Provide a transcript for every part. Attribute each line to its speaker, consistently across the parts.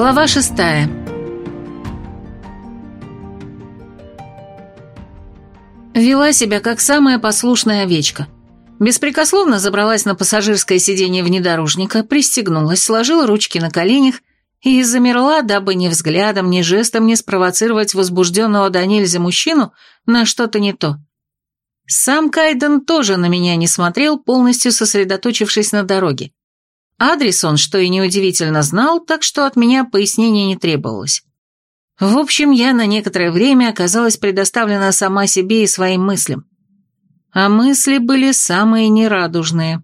Speaker 1: Глава шестая. Вела себя как самая послушная овечка. Беспрекословно забралась на пассажирское сиденье внедорожника, пристегнулась, сложила ручки на коленях и замерла, дабы ни взглядом, ни жестом не спровоцировать возбужденного до нельзя мужчину на что-то не то. Сам Кайден тоже на меня не смотрел, полностью сосредоточившись на дороге. Адрес он, что и неудивительно, знал, так что от меня пояснения не требовалось. В общем, я на некоторое время оказалась предоставлена сама себе и своим мыслям. А мысли были самые нерадужные.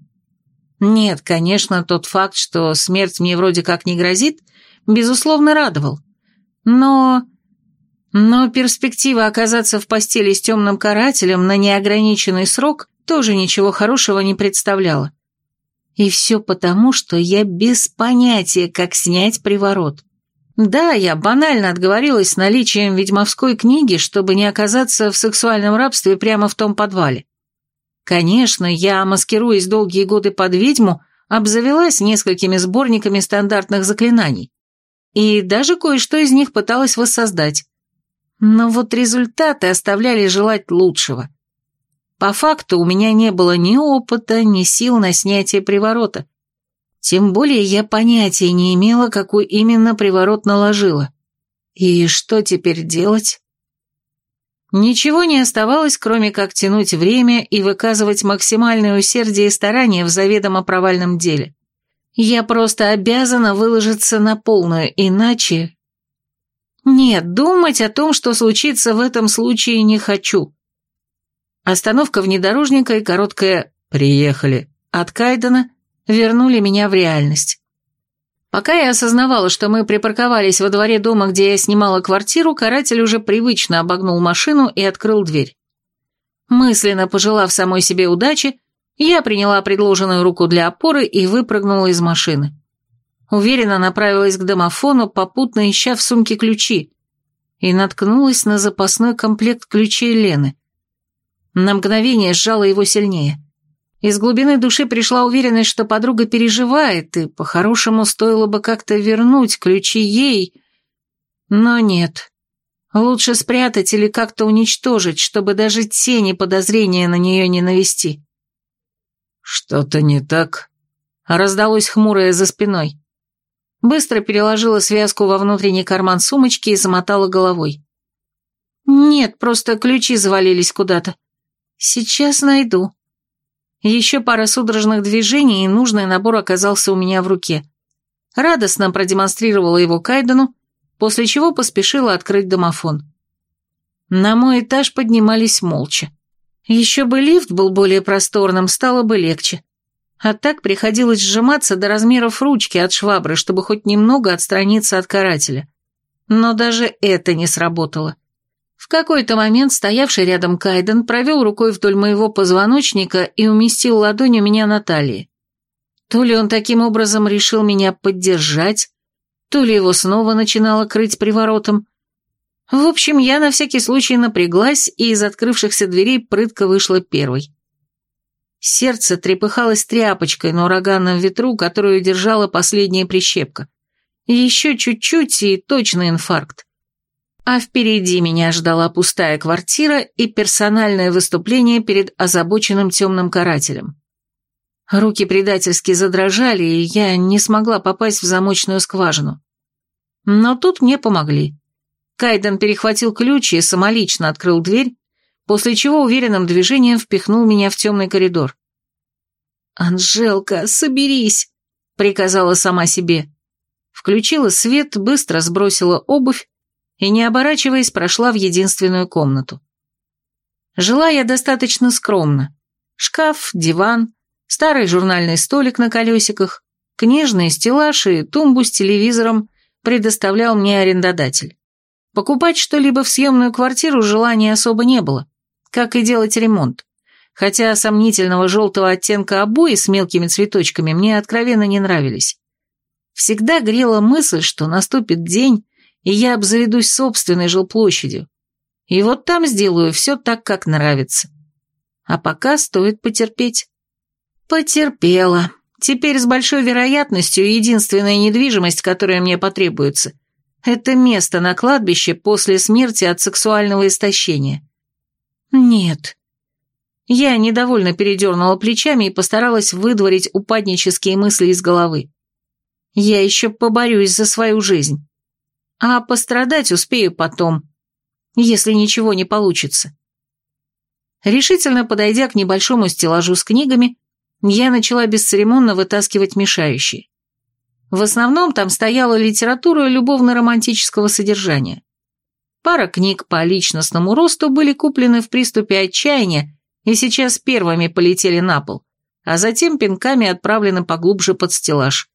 Speaker 1: Нет, конечно, тот факт, что смерть мне вроде как не грозит, безусловно, радовал. Но... Но перспектива оказаться в постели с темным карателем на неограниченный срок тоже ничего хорошего не представляла. И все потому, что я без понятия, как снять приворот. Да, я банально отговорилась наличием ведьмовской книги, чтобы не оказаться в сексуальном рабстве прямо в том подвале. Конечно, я, маскируясь долгие годы под ведьму, обзавелась несколькими сборниками стандартных заклинаний. И даже кое-что из них пыталась воссоздать. Но вот результаты оставляли желать лучшего. По факту у меня не было ни опыта, ни сил на снятие приворота. Тем более я понятия не имела, какой именно приворот наложила. И что теперь делать? Ничего не оставалось, кроме как тянуть время и выказывать максимальное усердие и старание в заведомо провальном деле. Я просто обязана выложиться на полную, иначе... Нет, думать о том, что случится в этом случае, не хочу. Остановка внедорожника и короткое «приехали» от Кайдена вернули меня в реальность. Пока я осознавала, что мы припарковались во дворе дома, где я снимала квартиру, каратель уже привычно обогнул машину и открыл дверь. Мысленно пожелав самой себе удачи, я приняла предложенную руку для опоры и выпрыгнула из машины. Уверенно направилась к домофону, попутно ища в сумке ключи, и наткнулась на запасной комплект ключей Лены. На мгновение сжала его сильнее. Из глубины души пришла уверенность, что подруга переживает, и по-хорошему стоило бы как-то вернуть ключи ей. Но нет. Лучше спрятать или как-то уничтожить, чтобы даже тени подозрения на нее не навести.
Speaker 2: «Что-то не так?»
Speaker 1: Раздалось хмурое за спиной. Быстро переложила связку во внутренний карман сумочки и замотала головой. «Нет, просто ключи завалились куда-то. Сейчас найду. Еще пара судорожных движений, и нужный набор оказался у меня в руке. Радостно продемонстрировала его Кайдену, после чего поспешила открыть домофон. На мой этаж поднимались молча. Еще бы лифт был более просторным, стало бы легче. А так приходилось сжиматься до размеров ручки от швабры, чтобы хоть немного отстраниться от карателя. Но даже это не сработало. В какой-то момент стоявший рядом Кайден провел рукой вдоль моего позвоночника и уместил ладонь у меня на талии. То ли он таким образом решил меня поддержать, то ли его снова начинало крыть приворотом. В общем, я на всякий случай напряглась и из открывшихся дверей прытко вышла первой. Сердце трепыхалось тряпочкой на ураганном ветру, которую держала последняя прищепка. Еще чуть-чуть и точно инфаркт а впереди меня ждала пустая квартира и персональное выступление перед озабоченным темным карателем. Руки предательски задрожали, и я не смогла попасть в замочную скважину. Но тут мне помогли. Кайден перехватил ключ и самолично открыл дверь, после чего уверенным движением впихнул меня в темный коридор. «Анжелка, соберись!» — приказала сама себе. Включила свет, быстро сбросила обувь и, не оборачиваясь, прошла в единственную комнату. Жила я достаточно скромно. Шкаф, диван, старый журнальный столик на колесиках, книжные стеллаж и тумбу с телевизором предоставлял мне арендодатель. Покупать что-либо в съемную квартиру желания особо не было, как и делать ремонт. Хотя сомнительного желтого оттенка обои с мелкими цветочками мне откровенно не нравились. Всегда грела мысль, что наступит день, и я обзаведусь собственной жилплощадью. И вот там сделаю все так, как нравится. А пока стоит потерпеть. Потерпела. Теперь с большой вероятностью единственная недвижимость, которая мне потребуется, это место на кладбище после смерти от сексуального истощения. Нет. Я недовольно передернула плечами и постаралась выдворить упаднические мысли из головы. Я еще поборюсь за свою жизнь. А пострадать успею потом, если ничего не получится. Решительно подойдя к небольшому стеллажу с книгами, я начала бесцеремонно вытаскивать мешающие. В основном там стояла литература любовно-романтического содержания. Пара книг по личностному росту были куплены в приступе отчаяния и сейчас первыми полетели на пол, а затем пинками отправлены поглубже под стеллаж.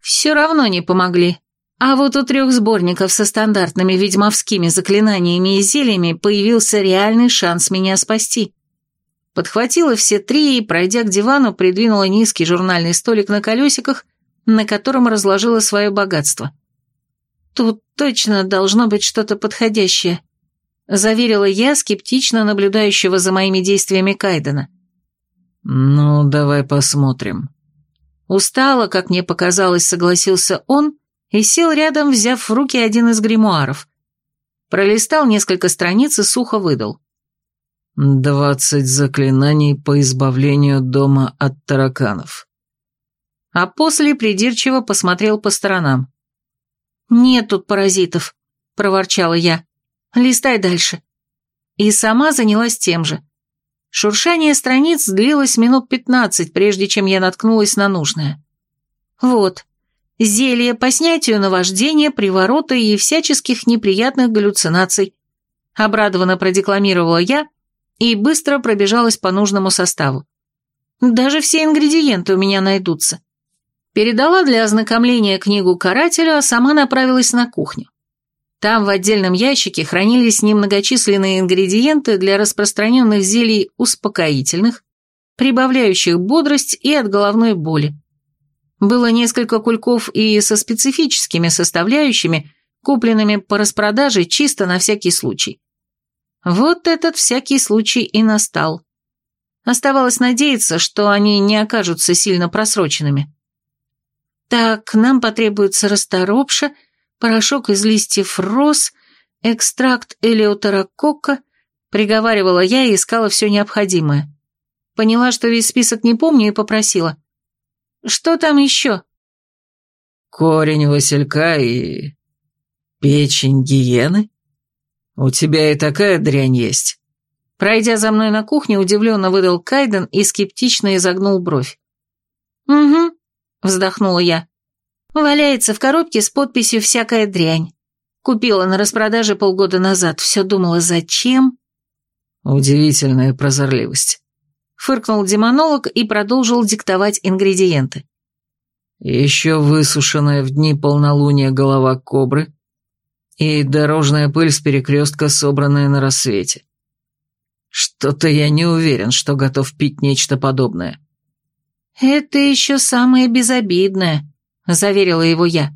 Speaker 1: Все равно не помогли. А вот у трех сборников со стандартными ведьмовскими заклинаниями и зельями появился реальный шанс меня спасти. Подхватила все три и, пройдя к дивану, придвинула низкий журнальный столик на колесиках, на котором разложила свое богатство. «Тут точно должно быть что-то подходящее», — заверила я скептично наблюдающего за моими действиями Кайдена.
Speaker 2: «Ну, давай посмотрим».
Speaker 1: Устало, как мне показалось, согласился он и сел рядом, взяв в руки один из гримуаров. Пролистал несколько страниц и сухо выдал.
Speaker 2: «Двадцать заклинаний по избавлению дома от тараканов».
Speaker 1: А после придирчиво посмотрел по сторонам. «Нет тут паразитов», — проворчала я. «Листай дальше». И сама занялась тем же. Шуршание страниц длилось минут пятнадцать, прежде чем я наткнулась на нужное. Вот, Зелье по снятию наваждения, приворота и всяческих неприятных галлюцинаций. Обрадованно продекламировала я и быстро пробежалась по нужному составу. Даже все ингредиенты у меня найдутся. Передала для ознакомления книгу карателю, а сама направилась на кухню. Там в отдельном ящике хранились немногочисленные ингредиенты для распространенных зелий успокоительных, прибавляющих бодрость и от головной боли. Было несколько кульков и со специфическими составляющими, купленными по распродаже чисто на всякий случай. Вот этот всякий случай и настал. Оставалось надеяться, что они не окажутся сильно просроченными. Так, нам потребуется расторопша, порошок из листьев роз, экстракт элеутерокока, приговаривала я и искала все необходимое. Поняла, что весь список не помню и попросила. Что там еще?»
Speaker 2: «Корень василька и... печень гиены? У тебя и такая дрянь есть».
Speaker 1: Пройдя за мной на кухню, удивленно выдал Кайден и скептично изогнул бровь. «Угу», — вздохнула я. «Валяется в коробке с подписью «Всякая дрянь». Купила на распродаже полгода назад, все думала, зачем?»
Speaker 2: «Удивительная прозорливость
Speaker 1: фыркнул демонолог и продолжил диктовать ингредиенты.
Speaker 2: Еще высушенная в дни полнолуния голова кобры и дорожная пыль с перекрестка, собранная на рассвете. Что-то я не уверен, что готов пить нечто подобное.
Speaker 1: «Это еще самое безобидное», — заверила его я.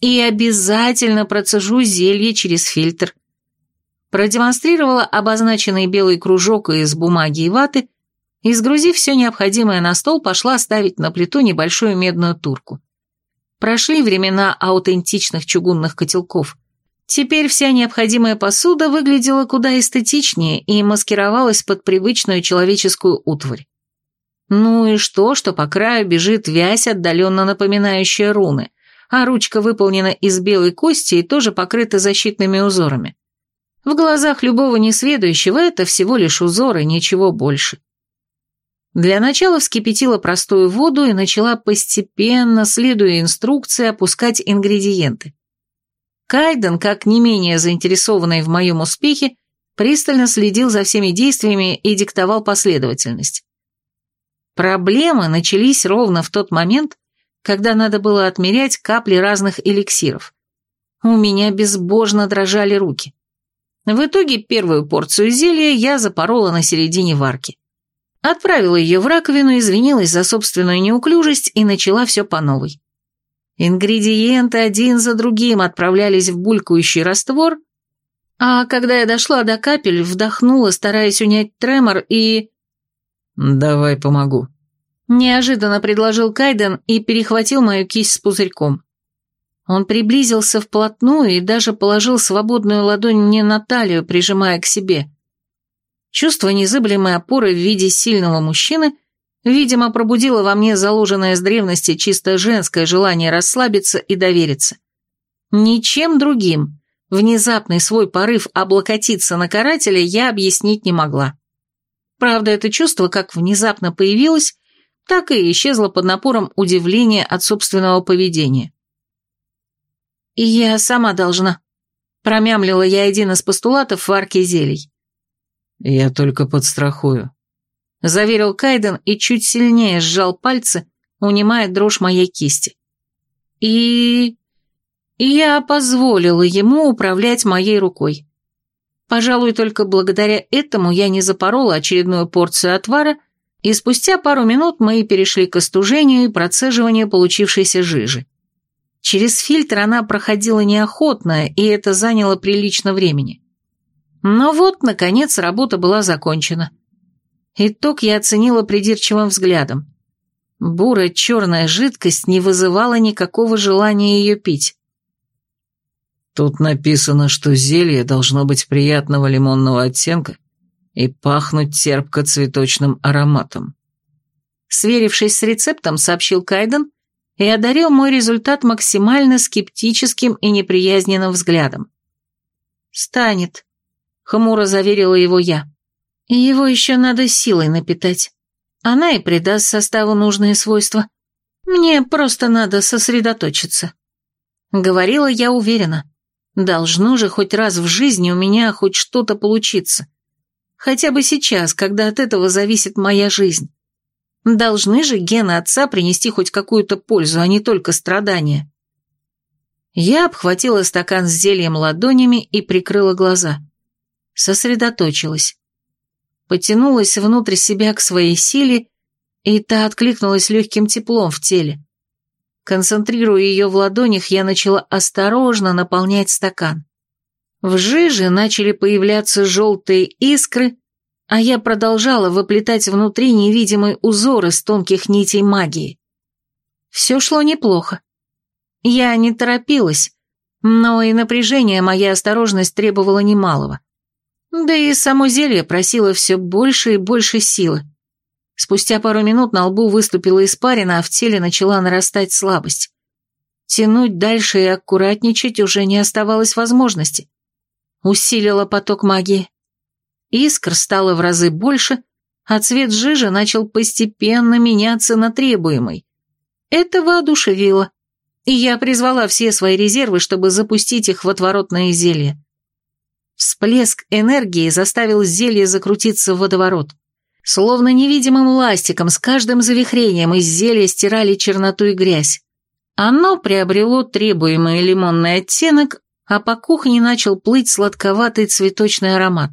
Speaker 1: «И обязательно процежу зелье через фильтр». Продемонстрировала обозначенный белый кружок из бумаги и ваты и, сгрузив все необходимое на стол, пошла ставить на плиту небольшую медную турку. Прошли времена аутентичных чугунных котелков. Теперь вся необходимая посуда выглядела куда эстетичнее и маскировалась под привычную человеческую утварь. Ну и что, что по краю бежит вязь, отдаленно напоминающая руны, а ручка выполнена из белой кости и тоже покрыта защитными узорами. В глазах любого несведущего это всего лишь узоры, ничего больше. Для начала вскипятила простую воду и начала постепенно, следуя инструкции, опускать ингредиенты. Кайден, как не менее заинтересованный в моем успехе, пристально следил за всеми действиями и диктовал последовательность. Проблемы начались ровно в тот момент, когда надо было отмерять капли разных эликсиров. У меня безбожно дрожали руки. В итоге первую порцию зелья я запорола на середине варки. Отправила ее в раковину, извинилась за собственную неуклюжесть и начала все по новой. Ингредиенты один за другим отправлялись в булькающий раствор, а когда я дошла до капель, вдохнула, стараясь унять тремор, и...
Speaker 2: «Давай помогу».
Speaker 1: Неожиданно предложил Кайден и перехватил мою кисть с пузырьком. Он приблизился вплотную и даже положил свободную ладонь мне на талию, прижимая к себе. Чувство незыблемой опоры в виде сильного мужчины, видимо, пробудило во мне заложенное с древности чисто женское желание расслабиться и довериться. Ничем другим внезапный свой порыв облокотиться на карателя я объяснить не могла. Правда, это чувство как внезапно появилось, так и исчезло под напором удивления от собственного поведения. «Я сама должна», — промямлила я один из постулатов в арке зелий.
Speaker 2: «Я только подстрахую», —
Speaker 1: заверил Кайден и чуть сильнее сжал пальцы, унимая дрожь моей кисти. И... я позволила ему управлять моей рукой. Пожалуй, только благодаря этому я не запорола очередную порцию отвара, и спустя пару минут мы перешли к остужению и процеживанию получившейся жижи. Через фильтр она проходила неохотно, и это заняло прилично времени. Но вот, наконец, работа была закончена. Итог я оценила придирчивым взглядом. Бурая черная жидкость не вызывала никакого желания ее пить.
Speaker 2: Тут написано, что зелье должно быть приятного лимонного оттенка и пахнуть терпко-цветочным ароматом.
Speaker 1: Сверившись с рецептом, сообщил Кайден и одарил мой результат максимально скептическим и неприязненным взглядом. «Станет», — хмуро заверила его я. «Его еще надо силой напитать. Она и придаст составу нужные свойства. Мне просто надо сосредоточиться». Говорила я уверенно. Должно же хоть раз в жизни у меня хоть что-то получиться. Хотя бы сейчас, когда от этого зависит моя жизнь. Должны же гены отца принести хоть какую-то пользу, а не только страдания. Я обхватила стакан с зельем ладонями и прикрыла глаза. Сосредоточилась. Потянулась внутрь себя к своей силе, и та откликнулась легким теплом в теле. Концентрируя ее в ладонях, я начала осторожно наполнять стакан. В жиже начали появляться желтые искры, а я продолжала выплетать внутри невидимый узор из тонких нитей магии. Все шло неплохо. Я не торопилась, но и напряжение моя осторожность требовала немалого. Да и само зелье просило все больше и больше силы. Спустя пару минут на лбу выступила испарина, а в теле начала нарастать слабость. Тянуть дальше и аккуратничать уже не оставалось возможности. Усилила поток магии. Искр стало в разы больше, а цвет жижи начал постепенно меняться на требуемый. Это воодушевило, и я призвала все свои резервы, чтобы запустить их в отворотное зелье. Всплеск энергии заставил зелье закрутиться в водоворот. Словно невидимым ластиком с каждым завихрением из зелья стирали черноту и грязь. Оно приобрело требуемый лимонный оттенок, а по кухне начал плыть сладковатый цветочный аромат.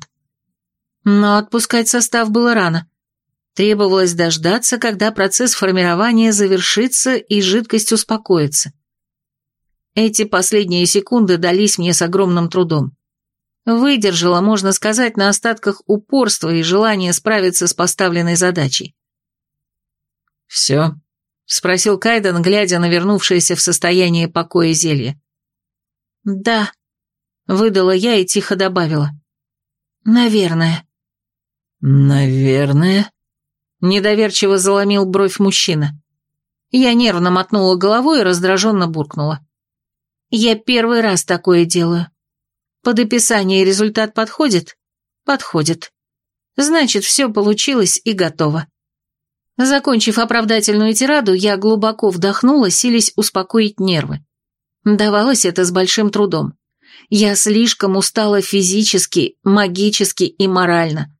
Speaker 1: Но отпускать состав было рано. Требовалось дождаться, когда процесс формирования завершится и жидкость успокоится. Эти последние секунды дались мне с огромным трудом. Выдержала, можно сказать, на остатках упорства и желания справиться с поставленной задачей.
Speaker 2: «Все?» — спросил
Speaker 1: Кайден, глядя на вернувшееся в состояние покоя зелье. «Да», — выдала я и тихо добавила. «Наверное».
Speaker 2: «Наверное?»
Speaker 1: — недоверчиво заломил бровь мужчина. Я нервно мотнула головой и раздраженно буркнула. «Я первый раз такое делаю. Под описание результат подходит?» «Подходит. Значит, все получилось и готово». Закончив оправдательную тираду, я глубоко вдохнула, силясь успокоить нервы. Давалось это с большим трудом. Я слишком устала физически, магически и морально.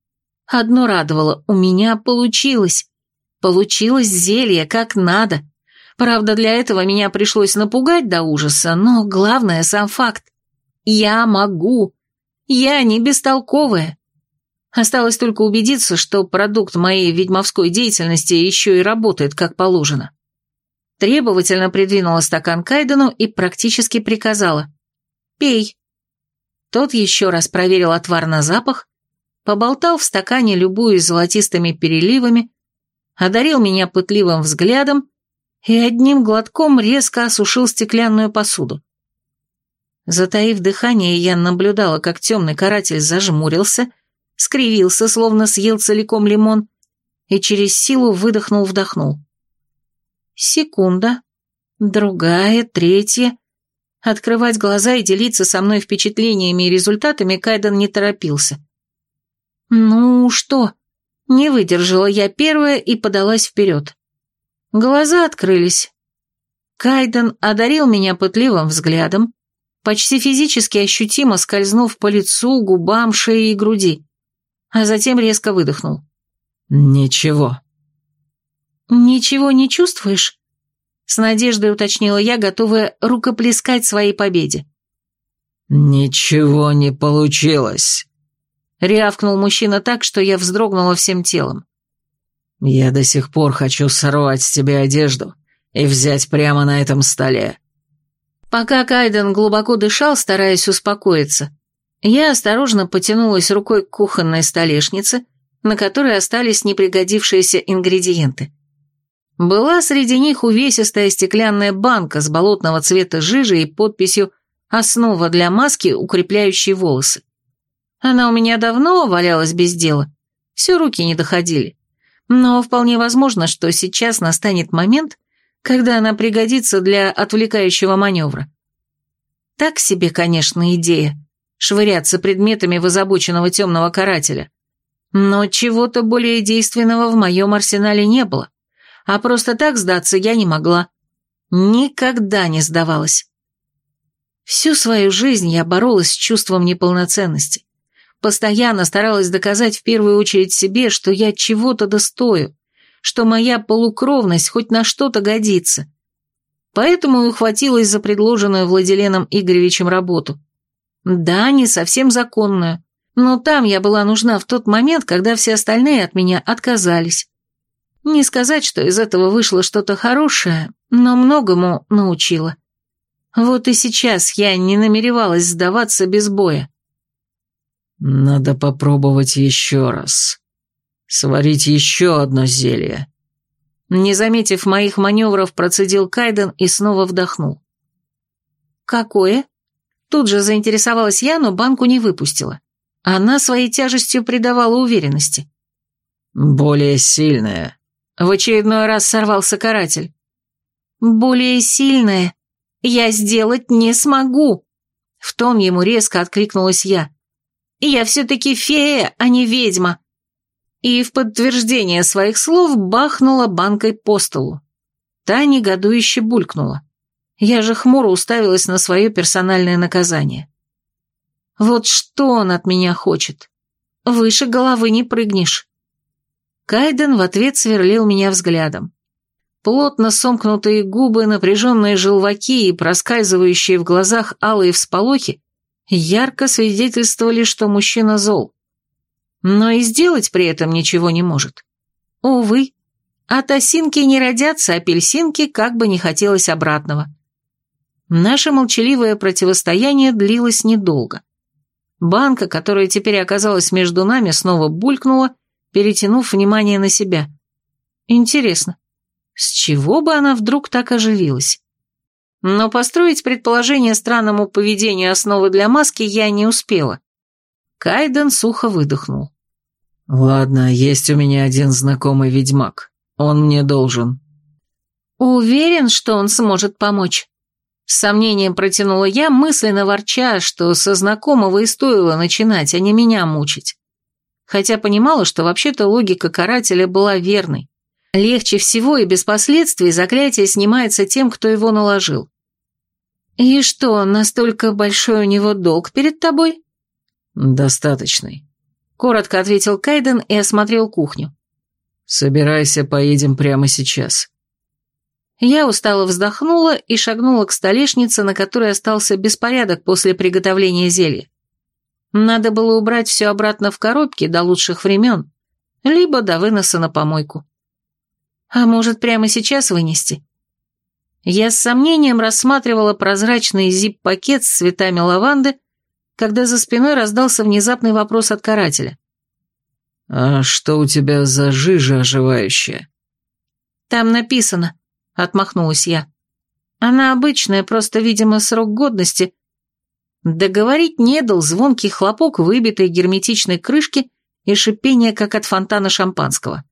Speaker 1: Одно радовало, у меня получилось. Получилось зелье, как надо. Правда, для этого меня пришлось напугать до ужаса, но главное сам факт. Я могу. Я не бестолковая. Осталось только убедиться, что продукт моей ведьмовской деятельности еще и работает как положено. Требовательно придвинула стакан Кайдену и практически приказала. «Пей». Тот еще раз проверил отвар на запах, поболтал в стакане любую золотистыми переливами, одарил меня пытливым взглядом и одним глотком резко осушил стеклянную посуду. Затаив дыхание, я наблюдала, как темный каратель зажмурился, скривился, словно съел целиком лимон, и через силу выдохнул-вдохнул. Секунда, другая, третья. Открывать глаза и делиться со мной впечатлениями и результатами Кайден не торопился. «Ну что?» Не выдержала я первая и подалась вперед. Глаза открылись. Кайден одарил меня пытливым взглядом, почти физически ощутимо скользнув по лицу, губам, шее и груди, а затем резко выдохнул.
Speaker 2: «Ничего».
Speaker 1: «Ничего не чувствуешь?» С надеждой уточнила я, готовая рукоплескать своей победе.
Speaker 2: «Ничего не получилось», —
Speaker 1: рявкнул мужчина так, что я вздрогнула всем телом.
Speaker 2: «Я до сих пор хочу сорвать с тебя одежду и взять прямо на этом столе».
Speaker 1: Пока Кайден глубоко дышал, стараясь успокоиться, я осторожно потянулась рукой к кухонной столешнице, на которой остались непригодившиеся ингредиенты. Была среди них увесистая стеклянная банка с болотного цвета жижи и подписью «Основа для маски, укрепляющей волосы». Она у меня давно валялась без дела, все руки не доходили. Но вполне возможно, что сейчас настанет момент, когда она пригодится для отвлекающего маневра. Так себе, конечно, идея – швыряться предметами в озабоченного темного карателя. Но чего-то более действенного в моем арсенале не было а просто так сдаться я не могла. Никогда не сдавалась. Всю свою жизнь я боролась с чувством неполноценности. Постоянно старалась доказать в первую очередь себе, что я чего-то достою, что моя полукровность хоть на что-то годится. Поэтому и ухватилась за предложенную Владиленом Игоревичем работу. Да, не совсем законную, но там я была нужна в тот момент, когда все остальные от меня отказались. Не сказать, что из этого вышло что-то хорошее, но многому научила. Вот и сейчас я не намеревалась сдаваться без боя.
Speaker 2: «Надо попробовать еще раз. Сварить еще одно зелье».
Speaker 1: Не заметив моих маневров, процедил Кайден и снова вдохнул. «Какое?» Тут же заинтересовалась я, но банку не выпустила. Она своей тяжестью придавала уверенности.
Speaker 2: «Более сильное»,
Speaker 1: в очередной раз сорвался каратель. «Более сильное я сделать не смогу!» В тон ему резко откликнулась я. «Я все-таки фея, а не ведьма!» И в подтверждение своих слов бахнула банкой по столу. Та негодующе булькнула. Я же хмуро уставилась на свое персональное наказание. Вот что он от меня хочет? Выше головы не прыгнешь. Кайден в ответ сверлил меня взглядом. Плотно сомкнутые губы, напряженные желваки и проскальзывающие в глазах алые всполохи ярко свидетельствовали, что мужчина зол. Но и сделать при этом ничего не может. Увы, от осинки не родятся апельсинки, как бы не хотелось обратного. Наше молчаливое противостояние длилось недолго. Банка, которая теперь оказалась между нами, снова булькнула перетянув внимание на себя. Интересно, с чего бы она вдруг так оживилась? Но построить предположение странному поведению основы для маски я не успела. Кайден сухо выдохнул.
Speaker 2: «Ладно, есть у меня один знакомый ведьмак. Он мне должен».
Speaker 1: «Уверен, что он сможет помочь?» С сомнением протянула я, мысленно ворча, что со знакомого и стоило начинать, а не меня мучить хотя понимала, что вообще-то логика карателя была верной. Легче всего и без последствий заклятие снимается тем, кто его наложил. «И что, настолько большой у него долг перед тобой?»
Speaker 2: «Достаточный», — коротко ответил
Speaker 1: Кайден и осмотрел кухню.
Speaker 2: «Собирайся, поедем прямо сейчас».
Speaker 1: Я устало вздохнула и шагнула к столешнице, на которой остался беспорядок после приготовления зелья. Надо было убрать все обратно в коробки до лучших времен, либо до выноса на помойку. А может, прямо сейчас вынести? Я с сомнением рассматривала прозрачный зип-пакет с цветами лаванды, когда за спиной раздался внезапный вопрос от карателя.
Speaker 2: «А что у тебя за жижа оживающая?»
Speaker 1: Там написано, отмахнулась я. Она обычная, просто, видимо, срок годности. Договорить не дал звонкий хлопок выбитой герметичной крышки и шипение, как от фонтана шампанского.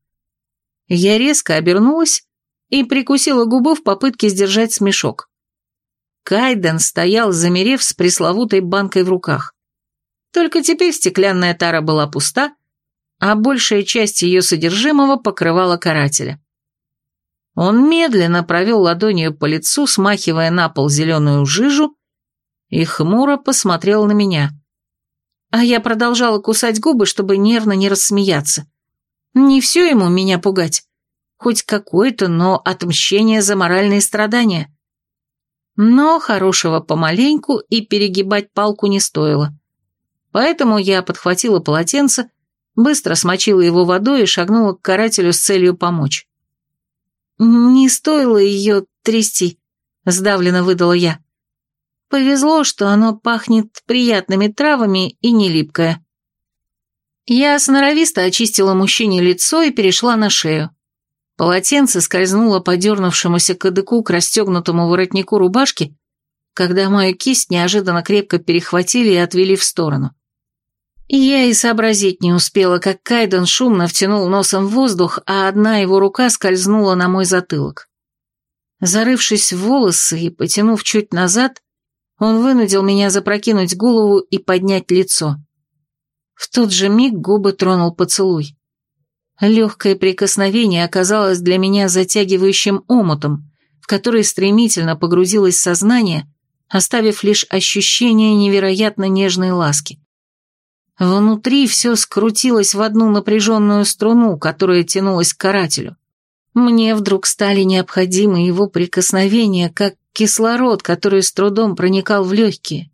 Speaker 1: Я резко обернулась и прикусила губу в попытке сдержать смешок. Кайден стоял, замерев с пресловутой банкой в руках. Только теперь стеклянная тара была пуста, а большая часть ее содержимого покрывала карателя. Он медленно провел ладонью по лицу, смахивая на пол зеленую жижу, и хмуро посмотрел на меня. А я продолжала кусать губы, чтобы нервно не рассмеяться. Не все ему меня пугать. Хоть какое-то, но отмщение за моральные страдания. Но хорошего помаленьку и перегибать палку не стоило. Поэтому я подхватила полотенце, быстро смочила его водой и шагнула к карателю с целью помочь. «Не стоило ее трясти», — сдавленно выдала я. «Повезло, что оно пахнет приятными травами и не липкое». Я сноровисто очистила мужчине лицо и перешла на шею. Полотенце скользнуло по дернувшемуся кадыку к расстегнутому воротнику рубашки, когда мою кисть неожиданно крепко перехватили и отвели в сторону. Я и сообразить не успела, как Кайден шумно втянул носом в воздух, а одна его рука скользнула на мой затылок. Зарывшись в волосы и потянув чуть назад, он вынудил меня запрокинуть голову и поднять лицо. В тот же миг губы тронул поцелуй. Легкое прикосновение оказалось для меня затягивающим омутом, в который стремительно погрузилось сознание, оставив лишь ощущение невероятно нежной ласки. Внутри все скрутилось в одну напряженную струну, которая тянулась к карателю. Мне вдруг стали необходимы его прикосновения, как кислород, который с трудом проникал в легкие.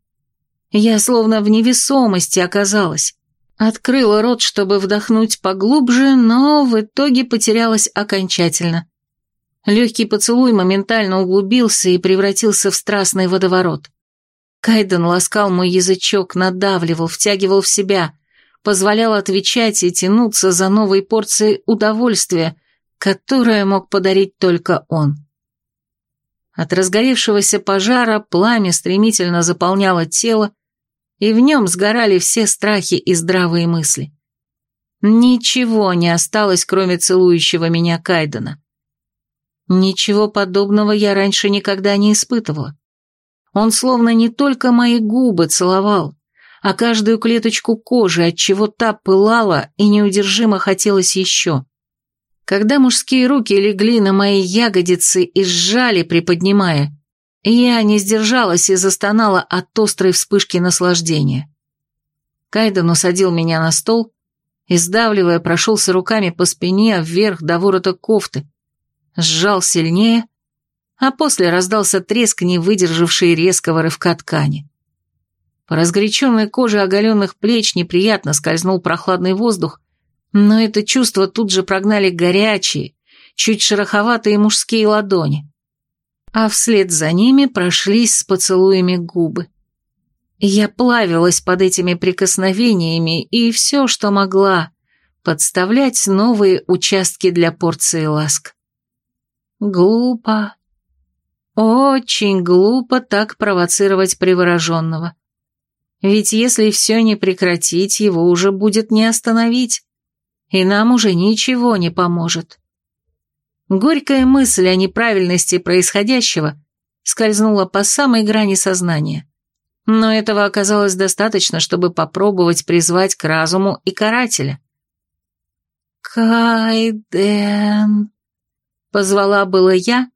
Speaker 1: Я словно в невесомости оказалась. Открыла рот, чтобы вдохнуть поглубже, но в итоге потерялась окончательно. Легкий поцелуй моментально углубился и превратился в страстный водоворот. Кайден ласкал мой язычок, надавливал, втягивал в себя, позволял отвечать и тянуться за новой порцией удовольствия, которое мог подарить только он. От разгоревшегося пожара пламя стремительно заполняло тело, и в нем сгорали все страхи и здравые мысли. Ничего не осталось, кроме целующего меня Кайдена. Ничего подобного я раньше никогда не испытывала. Он словно не только мои губы целовал, а каждую клеточку кожи, от чего та пылала и неудержимо хотелось еще. Когда мужские руки легли на мои ягодицы и сжали, приподнимая, я не сдержалась и застонала от острой вспышки наслаждения. Кайден усадил меня на стол и, сдавливая, прошелся руками по спине вверх до ворота кофты, сжал сильнее а после раздался треск, не выдержавший резкого рывка ткани. По разгоряченной коже оголенных плеч неприятно скользнул прохладный воздух, но это чувство тут же прогнали горячие, чуть шероховатые мужские ладони. А вслед за ними прошлись с поцелуями губы. Я плавилась под этими прикосновениями и все, что могла, подставлять новые участки для порции ласк. Глупо, очень глупо так провоцировать привороженного. Ведь если все не прекратить, его уже будет не остановить, и нам уже ничего не поможет. Горькая мысль о неправильности происходящего скользнула по самой грани сознания. Но этого оказалось достаточно, чтобы попробовать призвать к разуму и карателя. «Кайден!» — позвала было я,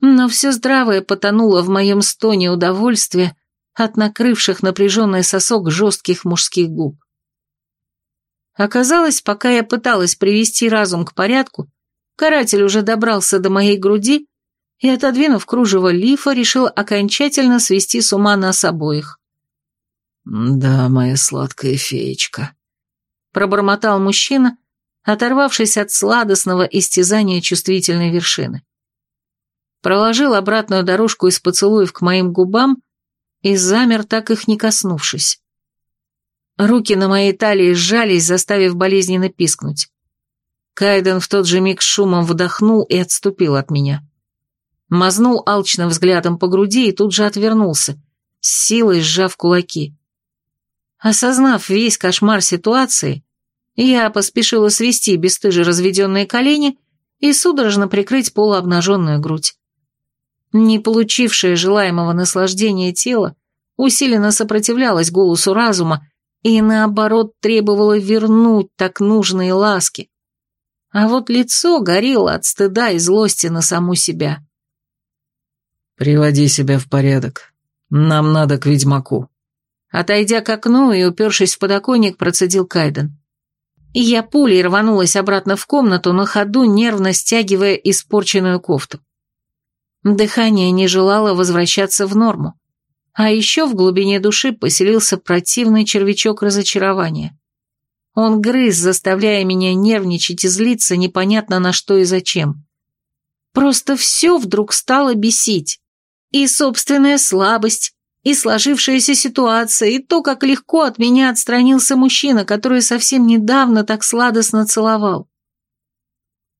Speaker 1: но все здравое потонуло в моем стоне удовольствия от накрывших напряженный сосок жестких мужских губ. Оказалось, пока я пыталась привести разум к порядку, каратель уже добрался до моей груди и, отодвинув кружево лифа, решил окончательно свести с ума нас обоих.
Speaker 2: «Да, моя сладкая феечка», — пробормотал мужчина,
Speaker 1: оторвавшись от сладостного истязания чувствительной вершины проложил обратную дорожку из поцелуев к моим губам и замер, так их не коснувшись. Руки на моей талии сжались, заставив болезненно пискнуть. Кайден в тот же миг шумом вдохнул и отступил от меня. Мазнул алчным взглядом по груди и тут же отвернулся, с силой сжав кулаки. Осознав весь кошмар ситуации, я поспешила свести бесстыже разведенные колени и судорожно прикрыть полуобнаженную грудь. Не получившее желаемого наслаждения тело усиленно сопротивлялось голосу разума и, наоборот, требовало вернуть так нужные ласки. А вот лицо горело от стыда и злости на саму себя.
Speaker 2: «Приводи себя в порядок. Нам надо к ведьмаку».
Speaker 1: Отойдя к окну и упершись в подоконник, процедил Кайден. И я пулей рванулась обратно в комнату, на ходу нервно стягивая испорченную кофту. Дыхание не желало возвращаться в норму. А еще в глубине души поселился противный червячок разочарования. Он грыз, заставляя меня нервничать и злиться непонятно на что и зачем. Просто все вдруг стало бесить. И собственная слабость, и сложившаяся ситуация, и то, как легко от меня отстранился мужчина, который совсем недавно так сладостно целовал.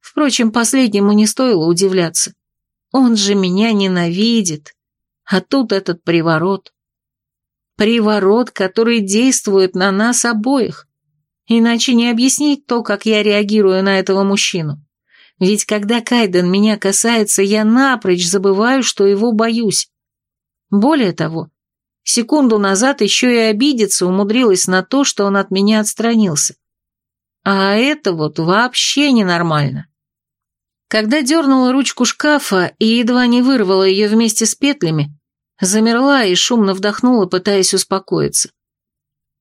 Speaker 1: Впрочем, последнему не стоило удивляться. Он же меня ненавидит. А тут этот приворот. Приворот, который действует на нас обоих. Иначе не объяснить то, как я реагирую на этого мужчину. Ведь когда Кайден меня касается, я напрочь забываю, что его боюсь. Более того, секунду назад еще и обидеться умудрилась на то, что он от меня отстранился. А это вот вообще ненормально. Когда дернула ручку шкафа и едва не вырвала ее вместе с петлями, замерла и шумно вдохнула, пытаясь успокоиться.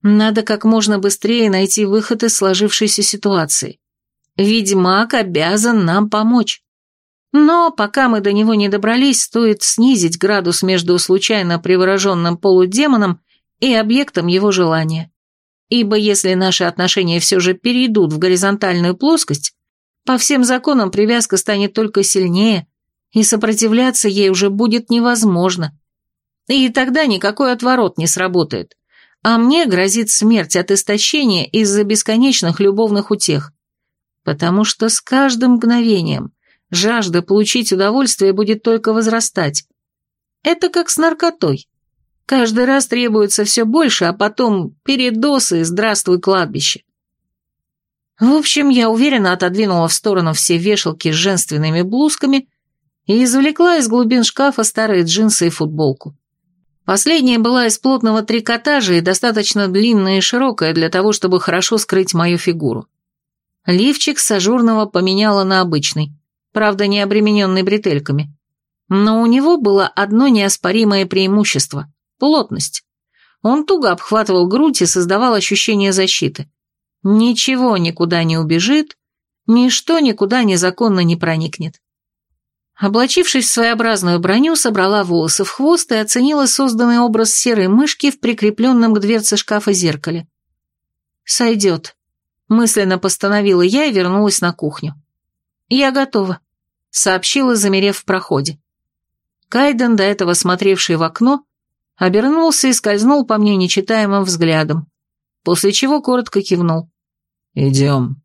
Speaker 1: Надо как можно быстрее найти выход из сложившейся ситуации. Ведьмак обязан нам помочь. Но пока мы до него не добрались, стоит снизить градус между случайно привороженным полудемоном и объектом его желания. Ибо если наши отношения все же перейдут в горизонтальную плоскость, по всем законам привязка станет только сильнее, и сопротивляться ей уже будет невозможно. И тогда никакой отворот не сработает. А мне грозит смерть от истощения из-за бесконечных любовных утех. Потому что с каждым мгновением – Жажда получить удовольствие будет только возрастать. Это как с наркотой. Каждый раз требуется все больше, а потом передоз и здравствуй кладбище. В общем, я уверенно отодвинула в сторону все вешалки с женственными блузками и извлекла из глубин шкафа старые джинсы и футболку. Последняя была из плотного трикотажа и достаточно длинная и широкая для того, чтобы хорошо скрыть мою фигуру. Лифчик с ажурного поменяла на обычный правда не обремененный бретельками. Но у него было одно неоспоримое преимущество – плотность. Он туго обхватывал грудь и создавал ощущение защиты. Ничего никуда не убежит, ничто никуда незаконно не проникнет. Облачившись в своеобразную броню, собрала волосы в хвост и оценила созданный образ серой мышки в прикрепленном к дверце шкафа зеркале. «Сойдет», — мысленно постановила я и вернулась на кухню. «Я готова», — сообщила, замерев в проходе. Кайден, до этого смотревший в окно, обернулся и скользнул по мне нечитаемым взглядом, после чего коротко кивнул.
Speaker 2: «Идем».